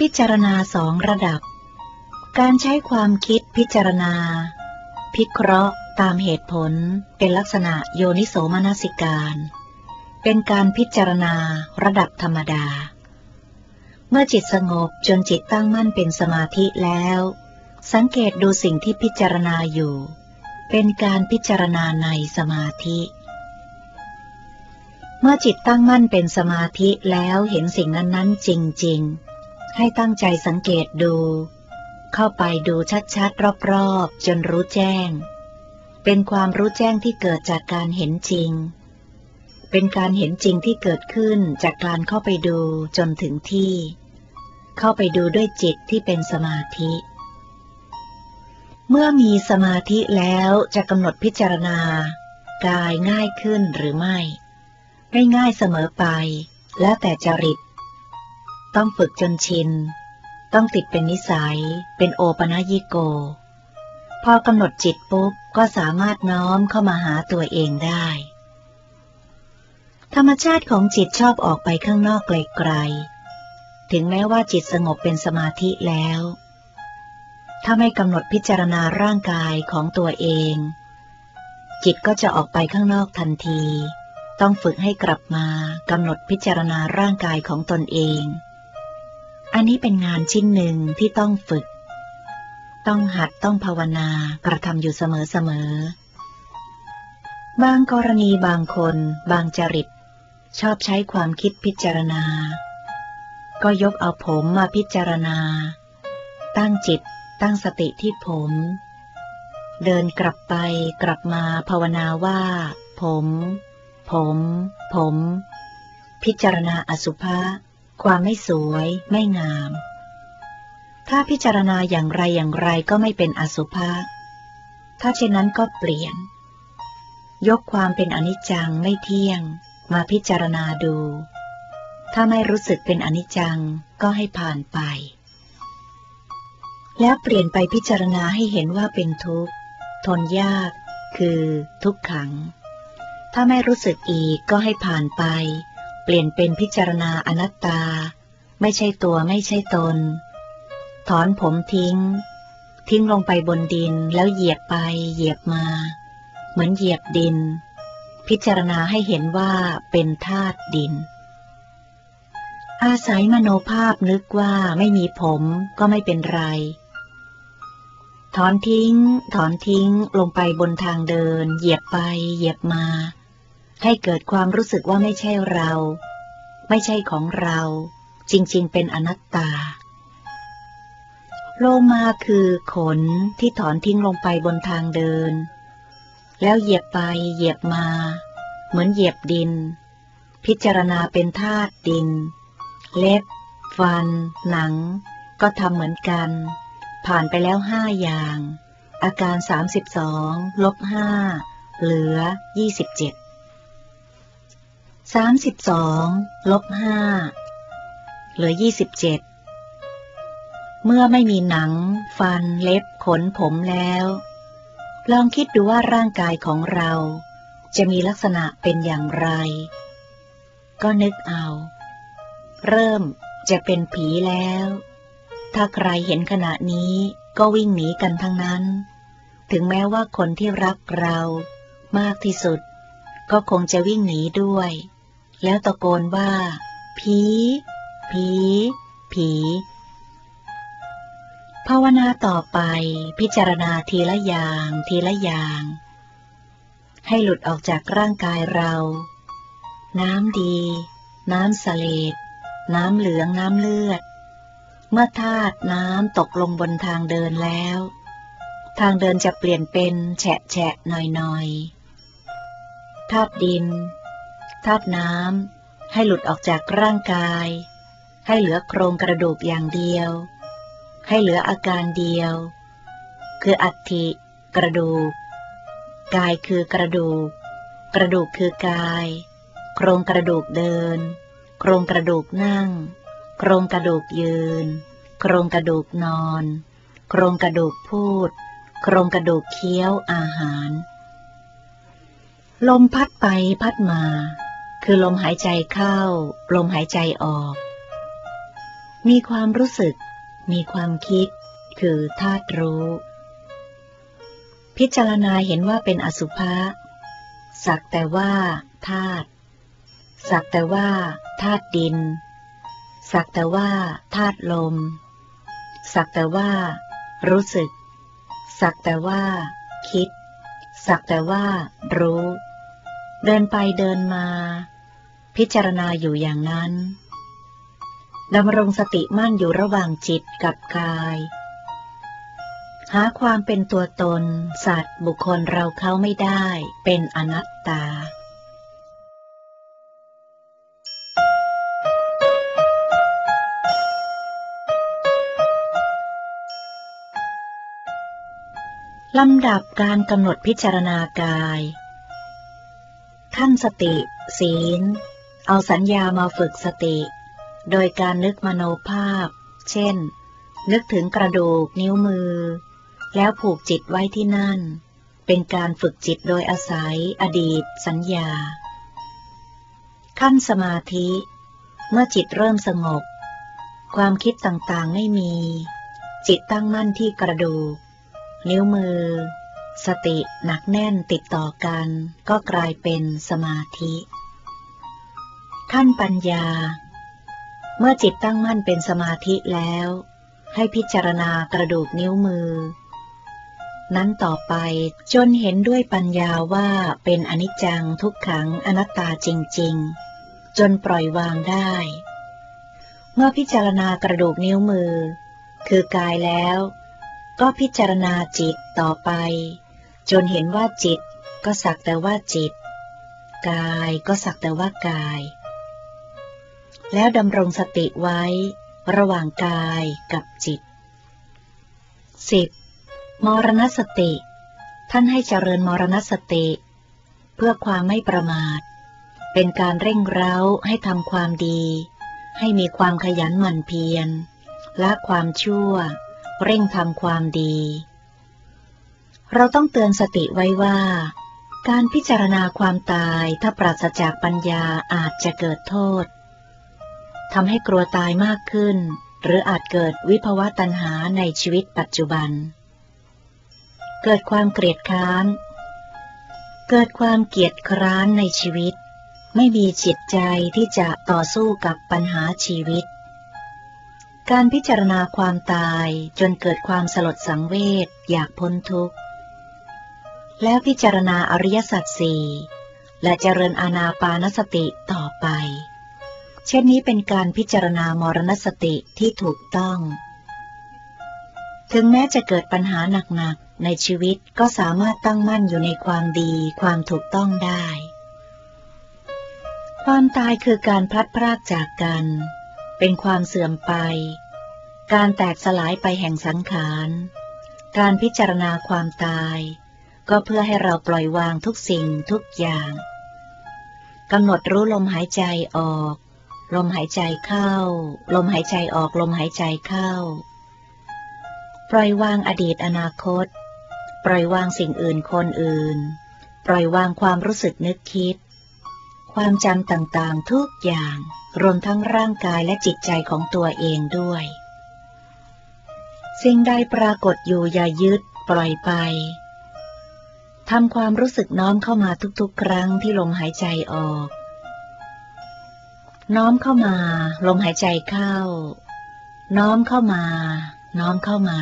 พิจารณาสองระดับ การใช้ความคิดพิจารณา พิเคราะห์ตามเหตุผลเป็นลักษณะโยนิโสมนสิการ เป็นการพิจารณาระดับธรรมดา เมื่อจิตสงบจนจิตตั้งมั่นเป็นสมาธิแล้ว สังเกตดูสิ่งที่พิจารณาอยู่ เป็นการพิจารณาในสมาธิเมื่อจิตตั้งมั่นเป็นสมาธิแล้วเห็นสิ่งนั้น ๆ จริงๆ ให้ตั้งใจสังเกตดู เข้าไปดูชัดๆ รอบๆ จนรู้แจ้ง เป็นความรู้แจ้งที่เกิดจากการเห็นจริง เป็นการเห็นจริงที่เกิดขึ้นจากการเข้าไปดูจนถึงที่ เข้าไปดูด้วยจิตที่เป็นสมาธิ เมื่อมีสมาธิแล้วจะกำหนดพิจารณา กายง่ายขึ้นหรือไม่ ไม่ง่ายเสมอไป แล้วแต่จริต ต้องฝึกจนชิน ต้องติดเป็นนิสัย เป็นโอปนายิโก พอกำหนดจิตปุ๊บ ก็สามารถน้อมเข้ามาหาตัวเองได้ ธรรมชาติของจิตชอบออกไปข้างนอกไกลๆ ถึงแม้ว่าจิตสงบเป็นสมาธิแล้ว ถ้าไม่กำหนดพิจารณาร่างกายของตัวเอง จิตก็จะออกไปข้างนอกทันทีต้องฝึกให้กลับมากำหนดพิจารณาร่างกายของตนเอง อันนี้เป็นงานชิ้นหนึ่งที่ต้องฝึก ต้องหัดต้องภาวนากระทำอยู่เสมอๆ บางกรณีบางคน บางจริต ชอบใช้ความคิดพิจารณา ก็ยกเอาผมมาพิจารณา ตั้งจิตตั้งสติที่ผม เดินกลับไปกลับมาภาวนาว่า ผม ผม ผม พิจารณาอสุภะ ความไม่สวย ไม่งาม ถ้าพิจารณาอย่างไรอย่างไรก็ไม่เป็นอสุภะถ้าเช่นนั้นก็เปลี่ยน ยกความเป็นอนิจจังไม่เที่ยง มาพิจารณาดู ถ้าไม่รู้สึกเป็นอนิจจังก็ให้ผ่านไป แล้วเปลี่ยนไปพิจารณาให้เห็นว่าเป็นทุกข์ ทนยาก คือ ทุกขัง ถ้าไม่รู้สึกอีกก็ให้ผ่านไป เปลี่ยนเป็นพิจารณาอนัตตา ไม่ใช่ตัวไม่ใช่ตน ถอนผมทิ้ง ทิ้งลงไปบนดินแล้วเหยียบไปเหยียบมา เหมือนเหยียบดิน พิจารณาให้เห็นว่าเป็นธาตุดิน อาศัยมโนภาพนึกว่าไม่มีผมก็ไม่เป็นไร ถอนทิ้ง ถอนทิ้งลงไปบนทางเดิน เหยียบไปเหยียบมา ให้เกิดความรู้สึกว่าไม่ใช่เรา ไม่ใช่ของเรา จริงๆ เป็นอนัตตา โลมาคือขนที่ถอนทิ้งลงไปบนทางเดิน แล้วเหยียบไปเหยียบมา เหมือนเหยียบดิน พิจารณาเป็นธาตุดิน เล็บ ฟัน หนัง ก็ทำเหมือนกัน ผ่านไปแล้วห้าอย่าง อาการสามสิบสองลบห้าเหลือยี่ สามสิบสองลบห้าเหลือยี่สิบเจ็ดเมื่อไม่มีหนัง ฟันเล็บขนผมแล้ว ลองคิดดูว่าร่างกายของเรา จะมีลักษณะเป็นอย่างไร ก็นึกเอา เริ่มจะเป็นผีแล้ว ถ้าใครเห็นขณะนี้ก็วิ่งหนีกันทั้งนั้น ถึงแม้ว่าคนที่รักเรามากที่สุด ก็คงจะวิ่งหนีด้วย แล้วตะโกนว่า ผี ผี ผีภาวนาต่อไปพิจารณาทีละอย่างทีละอย่าง ให้หลุดออกจากร่างกายเรา น้ำดี น้ำสเลดน้ำเหลืองน้ำเลือด เมื่อธาตุน้ำตกลงบนทางเดินแล้ว ทางเดินจะเปลี่ยนเป็นแฉะแฉะหน่อยหน่อยธาตุดิน ธาตุน้ำให้หลุดออกจากร่างกาย ให้เหลือโครงกระดูกอย่างเดียว ให้เหลืออาการเดียว คืออัฐิกระดูก กายคือกระดูก กระดูกคือกาย โครงกระดูกเดิน โครงกระดูกนั่ง โครงกระดูกยืน โครงกระดูกนอน โครงกระดูกพูด โครงกระดูกเคี้ยวอาหารลมพัดไปพัดมา คือลมหายใจเข้า ลมหายใจออก มีความรู้สึก มีความคิด คือธาตุรู้ พิจารณาเห็นว่าเป็นอสุภะสักแต่ว่าธาตุสักแต่ว่าธาตุดิน สักแต่ว่าธาตุลม สักแต่ว่า รู้สึก สักแต่ว่า คิด สักแต่ว่า รู้ เดินไปเดินมา พิจารณาอยู่อย่างนั้นดำรงสติมั่นอยู่ระหว่างจิตกับกาย หาความเป็นตัวตน สัตว์บุคคลเราเขาไม่ได้เป็นอนัตตาลำดับการกำหนดพิจารณากายขั้นสติ ศีล เอาสัญญามาฝึกสติ โดยการนึกมโนภาพ เช่น นึกถึงกระดูกนิ้วมือ แล้วผูกจิตไว้ที่นั่น เป็นการฝึกจิตโดยอาศัยอดีต สัญญา ขั้นสมาธิ เมื่อจิตเริ่มสงบ ความคิดต่างๆไม่มี จิตตั้งมั่นที่กระดูก นิ้วมือ สติหนักแน่นติดต่อกัน ก็กลายเป็นสมาธิ ขั้นปัญญา เมื่อจิตตั้งมั่นเป็นสมาธิแล้ว ให้พิจารณากระดูกนิ้วมือ นั้นต่อไปจนเห็นด้วยปัญญาว่าเป็นอนิจจังทุกขังอนัตตาจริง ๆ จนปล่อยวางได้ เมื่อพิจารณากระดูกนิ้วมือ คือกายแล้ว ก็พิจารณาจิตต่อไป จนเห็นว่าจิตก็สักแต่ว่าจิต กายก็สักแต่ว่ากาย แล้วดำรงสติไว้ ระหว่างกายกับจิต 10. มรณสติ ท่านให้เจริญมรณสติ เพื่อความไม่ประมาท เป็นการเร่งเร้าให้ทำความดี ให้มีความขยันหมั่นเพียรละความชั่ว เร่งทำความดี เราต้องเตือนสติไว้ว่า การพิจารณาความตายถ้าปราศจากปัญญาอาจจะเกิดโทษ ทำให้กลัวตายมากขึ้น หรืออาจเกิดวิภวะตัณหาในชีวิตปัจจุบัน เกิดความเกลียดค้าน เกิดความเกียดคร้านในชีวิต ไม่มีจิตใจที่จะต่อสู้กับปัญหาชีวิต การพิจารณาความตายจนเกิดความสลดสังเวชอยากพ้นทุกข์ แล้วพิจารณาอริยสัจสี่และเจริญอาณาปานสติต่อไป เช่นนี้เป็นการพิจารณามรณสติที่ถูกต้อง ถึงแม้จะเกิดปัญหาหนักๆ ในชีวิตก็สามารถตั้งมั่นอยู่ในความดีความถูกต้องได้ ความตายคือการพลัดพรากจากกัน เป็นความเสื่อมไป การแตกสลายไปแห่งสังขาร การพิจารณาความตาย ก็เพื่อให้เราปล่อยวางทุกสิ่งทุกอย่างกำหนดรู้ลมหายใจออก ลมหายใจเข้า ลมหายใจออกลมหายใจเข้า ปล่อยวางอดีตอนาคต ปล่อยวางสิ่งอื่นคนอื่น ปล่อยวางความรู้สึกนึกคิด ความจำต่างๆทุกอย่าง รวมทั้งร่างกายและจิตใจของตัวเองด้วย สิ่งใดปรากฏอยู่อย่ายึด ปล่อยไปทำความรู้สึกน้อมเข้ามาทุกๆ ครั้งที่ลมหายใจออก น้อมเข้ามา ลมหายใจเข้า น้อมเข้ามา น้อมเข้ามา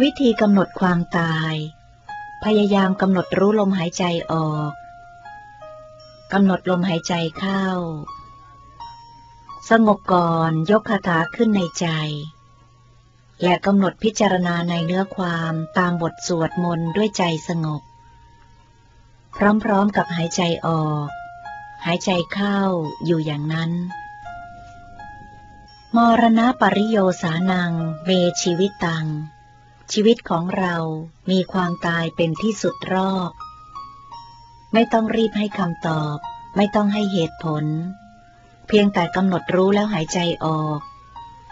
วิธีกำหนดความตาย พยายามกำหนดรู้ลมหายใจออกกำหนดลมหายใจเข้า สงบก่อนยกคาถาขึ้นในใจ และกำหนดพิจารณาในเนื้อความตามบทสวดมนต์ด้วยใจสงบ พร้อมๆกับหายใจออก หายใจเข้าอยู่อย่างนั้น มรณะปริโยสานังเวชีวิตตัง ชีวิตของเรามีความตายเป็นที่สุดรอบ ไม่ต้องรีบให้คำตอบ ไม่ต้องให้เหตุผล เพียงแต่กำหนดรู้แล้วหายใจออก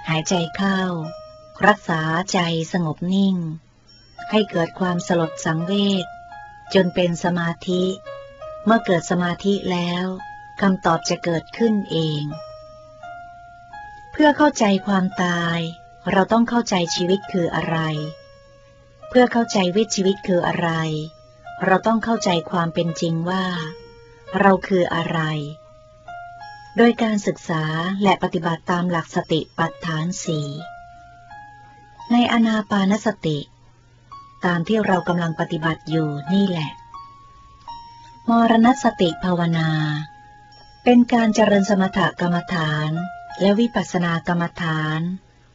หายใจเข้า รักษาใจสงบนิ่ง ให้เกิดความสลดสังเวชจนเป็นสมาธิ เมื่อเกิดสมาธิแล้วคำตอบจะเกิดขึ้นเอง เพื่อเข้าใจความตาย เราต้องเข้าใจชีวิตคืออะไร เพื่อเข้าใจวิชีวิตคืออะไร เราต้องเข้าใจความเป็นจริงว่า เราคืออะไร โดยการศึกษาและปฏิบัติตามหลักสติปัฏฐานสี่ในอนาปานสติ ตามที่เรากำลังปฏิบัติอยู่นี่แหละ มรณสติภาวนา เป็นการเจริญสมถกรรมฐาน และวิปัสสนากรรมฐาน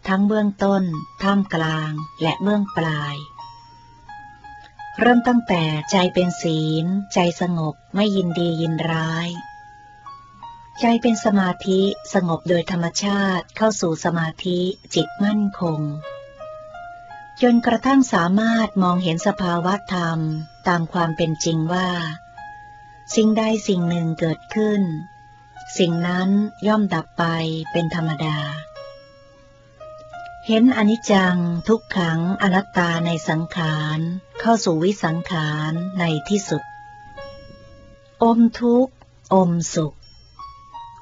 ทั้งเบื้องต้น ท่ามกลาง และเบื้องปลาย เริ่มตั้งแต่ใจเป็นศีล ใจสงบไม่ยินดียินร้าย ใจเป็นสมาธิสงบโดยธรรมชาติเข้าสู่สมาธิจิตมั่นคงจนกระทั่งสามารถมองเห็นสภาวะธรรมตามความเป็นจริงว่า สิ่งใดสิ่งหนึ่งเกิดขึ้น สิ่งนั้นย่อมดับไปเป็นธรรมดา เห็นอนิจจังทุกขังอนัตตาในสังขารเข้าสู่วิสังขารในที่สุด อมทุกอมสุข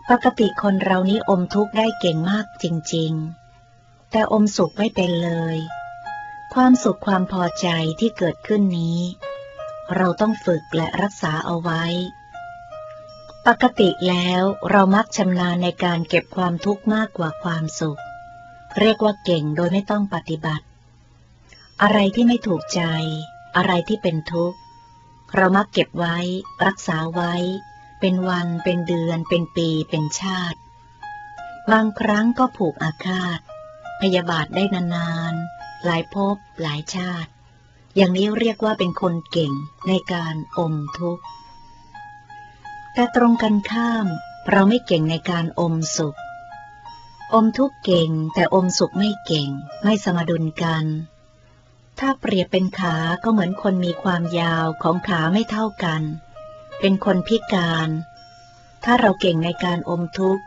ปกติคนเรานี้อมทุกข์ได้เก่งมากจริง ๆ แต่อมสุขไม่เป็นเลย ความสุขความพอใจที่เกิดขึ้นนี้ เราต้องฝึกและรักษาเอาไว้ ปกติแล้วเรามักชำนาญในการเก็บความทุกข์มากกว่าความสุข เรียกว่าเก่งโดยไม่ต้องปฏิบัติ อะไรที่ไม่ถูกใจ อะไรที่เป็นทุกข์ เรามักเก็บไว้ รักษาไว้ เป็นวันเป็นเดือน เป็นปีเป็นชาติ บางครั้งก็ผูกอาฆาต พยาบาทได้นานๆ หลายภพหลายชาติ อย่างนี้เรียกว่าเป็นคนเก่งในการอมทุกข์ แต่ตรงกันข้าม เราไม่เก่งในการอมสุข อมทุกข์เก่งแต่อมสุขไม่เก่ง ไม่สมดุลกัน ถ้าเปรียบเป็นขาก็เหมือนคนมีความยาวของขาไม่เท่ากัน เป็นคนพิการ ถ้าเราเก่งในการอมทุกข์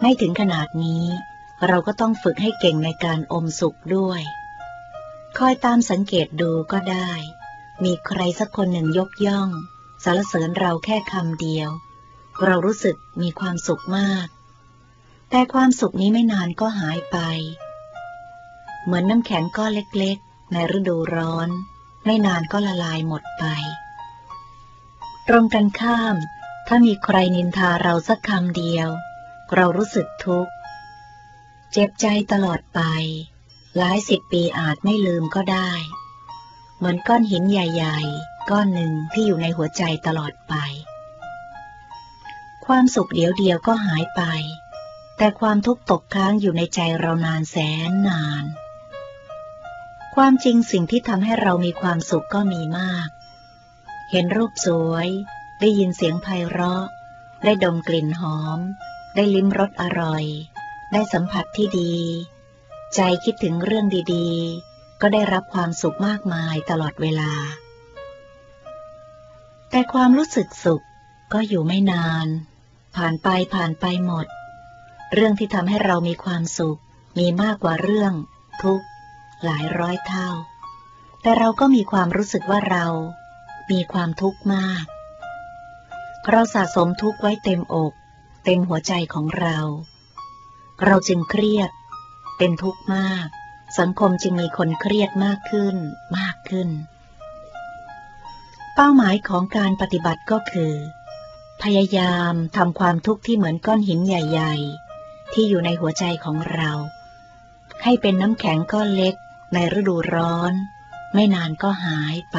ไม่ถึงขนาดนี้ เราก็ต้องฝึกให้เก่งในการอมสุขด้วย คอยตามสังเกตดูก็ได้ มีใครสักคนหนึ่งยกย่องสารเสริญเราแค่คำเดียว เรารู้สึกมีความสุขมาก แต่ความสุขนี้ไม่นานก็หายไป เหมือนน้ำแข็งก้อนเล็กๆ ในฤดูร้อน ไม่นานก็ละลายหมดไป ตรงกันข้าม ถ้ามีใครนินทาเราสักคำเดียว เรารู้สึกทุกข์ เจ็บใจตลอดไป หลายสิบปีอาจไม่ลืมก็ได้ เหมือนก้อนหินใหญ่ ๆ ก้อนหนึ่งที่อยู่ในหัวใจตลอดไป ความสุขเดียวเดียวก็หายไป แต่ความทุกข์ตกค้างอยู่ในใจเรานานแสนนาน ความจริงสิ่งที่ทำให้เรามีความสุขก็มีมาก เห็นรูปสวย ได้ยินเสียงไพเราะ ได้ดมกลิ่นหอม ได้ลิ้มรสอร่อย ได้สัมผัสที่ดี ใจคิดถึงเรื่องดีๆ ก็ได้รับความสุขมากมายตลอดเวลา แต่ความรู้สึกสุขก็อยู่ไม่นาน ผ่านไปผ่านไปหมด เรื่องที่ทำให้เรามีความสุข มีมากกว่าเรื่อง ทุกข์ หลายร้อยเท่า แต่เราก็มีความรู้สึกว่าเรา มีความทุกข์มาก เราสะสมทุกข์ไว้เต็มอก เต็มหัวใจของเรา เราจึงเครียด เป็นทุกข์มาก สังคมจึงมีคนเครียดมากขึ้น มากขึ้น เป้าหมายของการปฏิบัติก็คือ พยายามทำความทุกข์ที่เหมือนก้อนหินใหญ่ ๆ ที่อยู่ในหัวใจของเรา ให้เป็นน้ำแข็งก้อนเล็กในฤดูร้อน ไม่นานก็หายไป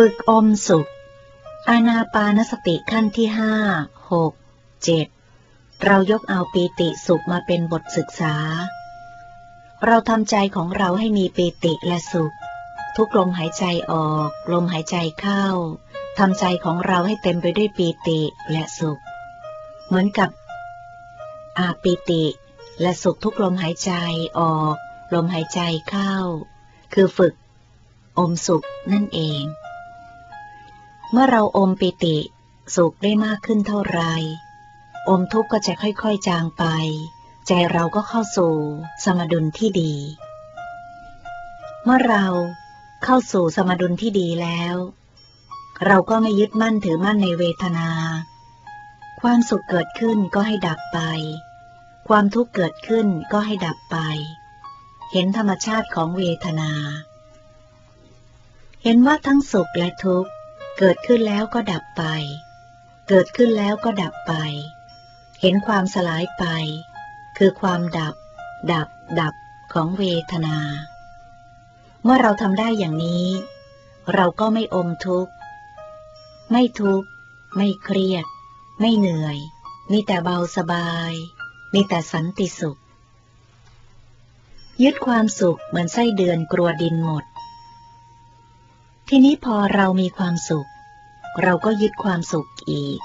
ฝึกอมสุข อานาปานสติขั้นที่ห้า หก เจ็ด เรายกเอาปีติสุขมาเป็นบทศึกษา เราทำใจของเราให้มีปีติและสุข ทุกลมหายใจออก ลมหายใจเข้า ทำใจของเราให้เต็มไปด้วยปีติและสุข เหมือนกับ อาปีติ และสุขทุกลมหายใจออก ลมหายใจเข้า คือฝึก อมสุขนั่นเอง เมื่อเราอมปีติสุขได้มากขึ้นเท่าไร อมทุกข์ก็จะค่อยๆจางไป ใจเราก็เข้าสู่สมดุลที่ดี เมื่อเราเข้าสู่สมดุลที่ดีแล้ว เราก็ไม่ยึดมั่นถือมั่นในเวทนา ความสุขเกิดขึ้นก็ให้ดับไป ความทุกข์เกิดขึ้นก็ให้ดับไป เห็นธรรมชาติของเวทนา เห็นว่าทั้งสุขและทุกข์ เกิดขึ้นแล้วก็ดับไป เกิดขึ้นแล้วก็ดับไป เห็นความสลายไป คือความดับ ดับ ดับของเวทนา เมื่อเราทำได้อย่างนี้ เราก็ไม่อมทุกข์ ไม่ทุกข์ ไม่เครียด ไม่เหนื่อย มีแต่เบาสบาย มีแต่สันติสุข ยึดความสุขเหมือนไส้เดือนกลัวดินหมด ทีนี้พอเรามีความสุข เราก็ยึดความสุขอีก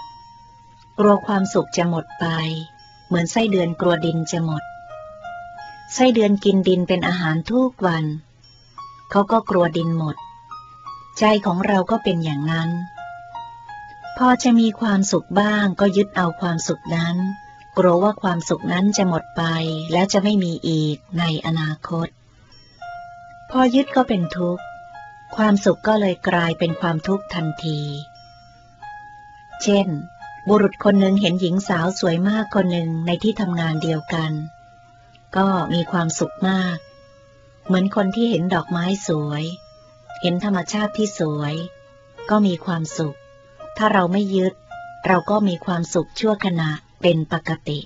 กลัวความสุขจะหมดไป เหมือนไส้เดือนกลัวดินจะหมด ไส้เดือนกินดินเป็นอาหารทุกวัน เขาก็กลัวดินหมด ใจของเราก็เป็นอย่างนั้น พอจะมีความสุขบ้างก็ยึดเอาความสุขนั้น กลัวว่าความสุขนั้นจะหมดไปแล้วจะไม่มีอีกในอนาคต พอยึดก็เป็นทุกข์ ความสุขก็เลยกลายเป็นความทุกข์ทันที เช่น บุรุษคนหนึ่งเห็นหญิงสาวสวยมากคนหนึ่งในที่ทำงานเดียวกัน ก็มีความสุขมาก เหมือนคนที่เห็นดอกไม้สวย เห็นธรรมชาติที่สวย ก็มีความสุข ถ้าเราไม่ยึด เราก็มีความสุขชั่วขณะเป็นปกติ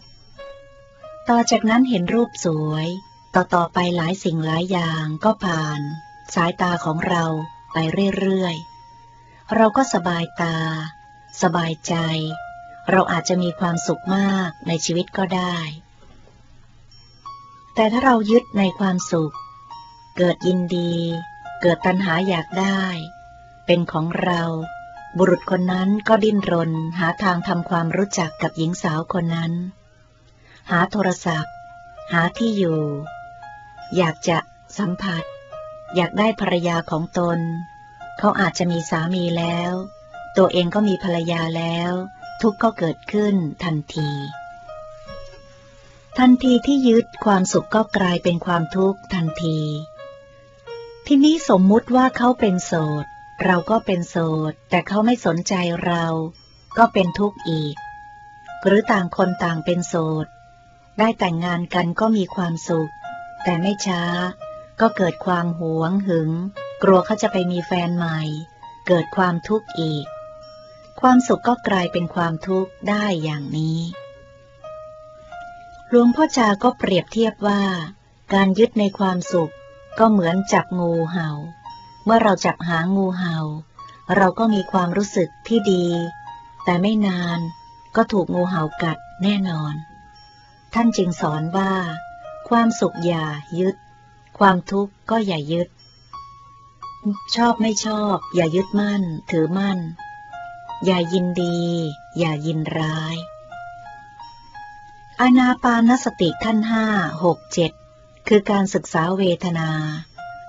ต่อจากนั้นเห็นรูปสวย ต่อต่อไปหลายสิ่งหลายอย่างก็ผ่าน สายตาของเราไปเรื่อยๆ เราก็สบายตา สบายใจ เราอาจจะมีความสุขมากในชีวิตก็ได้ แต่ถ้าเรายึดในความสุข เกิดยินดี เกิดตัณหาอยากได้ เป็นของเรา บุรุษคนนั้นก็ดิ้นรนหาทางทำความรู้จักกับหญิงสาวคนนั้น หาโทรศัพท์ หาที่อยู่ อยากจะสัมผัส อยากได้ภรรยาของตน เขาอาจจะมีสามีแล้ว ตัวเองก็มีภรรยาแล้ว ทุกข์ก็เกิดขึ้นทันที ทันทีที่ยึดความสุขก็กลายเป็นความทุกข์ทันที ที่นี้สมมุติว่าเขาเป็นโสด เราก็เป็นโสด แต่เขาไม่สนใจเรา ก็เป็นทุกข์อีก หรือต่างคนต่างเป็นโสด ได้แต่งงานกันก็มีความสุข แต่ไม่ช้า ก็เกิดความหวงหึง กลัวเขาจะไปมีแฟนใหม่ เกิดความทุกข์อีก ความสุขก็กลายเป็นความทุกข์ได้อย่างนี้ หลวงพ่อจาก็เปรียบเทียบว่า การยึดในความสุข ก็เหมือนจับงูเห่า เมื่อเราจับหางูเห่า เราก็มีความรู้สึกที่ดี แต่ไม่นานก็ถูกงูเห่ากัดแน่นอน ท่านจึงสอนว่า ความสุขอย่ายึด ความทุกข์ก็อย่ายึด ชอบไม่ชอบ อย่ายึดมั่น ถือมั่น อย่ายินดี อย่ายินร้าย อนาปานสติขั้นห้าหกเจ็ดคือการศึกษาเวทนา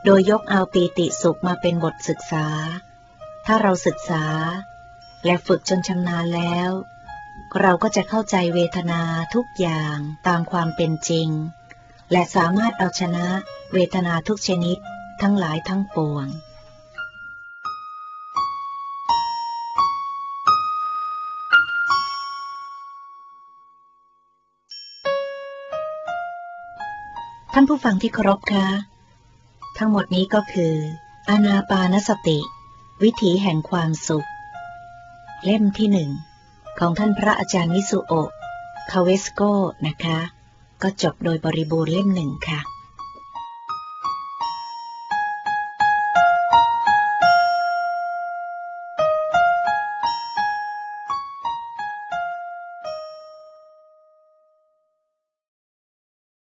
โดยยกเอาปีติสุขมาเป็นบทศึกษา ถ้าเราศึกษา และฝึกจนชำนาญแล้ว เราก็จะเข้าใจเวทนาทุกอย่างตามความเป็นจริง และสามารถเอาชนะเวทนาทุกชนิดทั้งหลายทั้งปวง ท่านผู้ฟังที่เคารพคะ ทั้งหมดนี้ก็คือ อานาปานสติ วิถีแห่งความสุข เล่มที่หนึ่งของท่านพระอาจารย์มิสุโอะคาเวสโกนะคะ ก็จบโดยบริบูรณ์เล่มหนึ่งค่ะ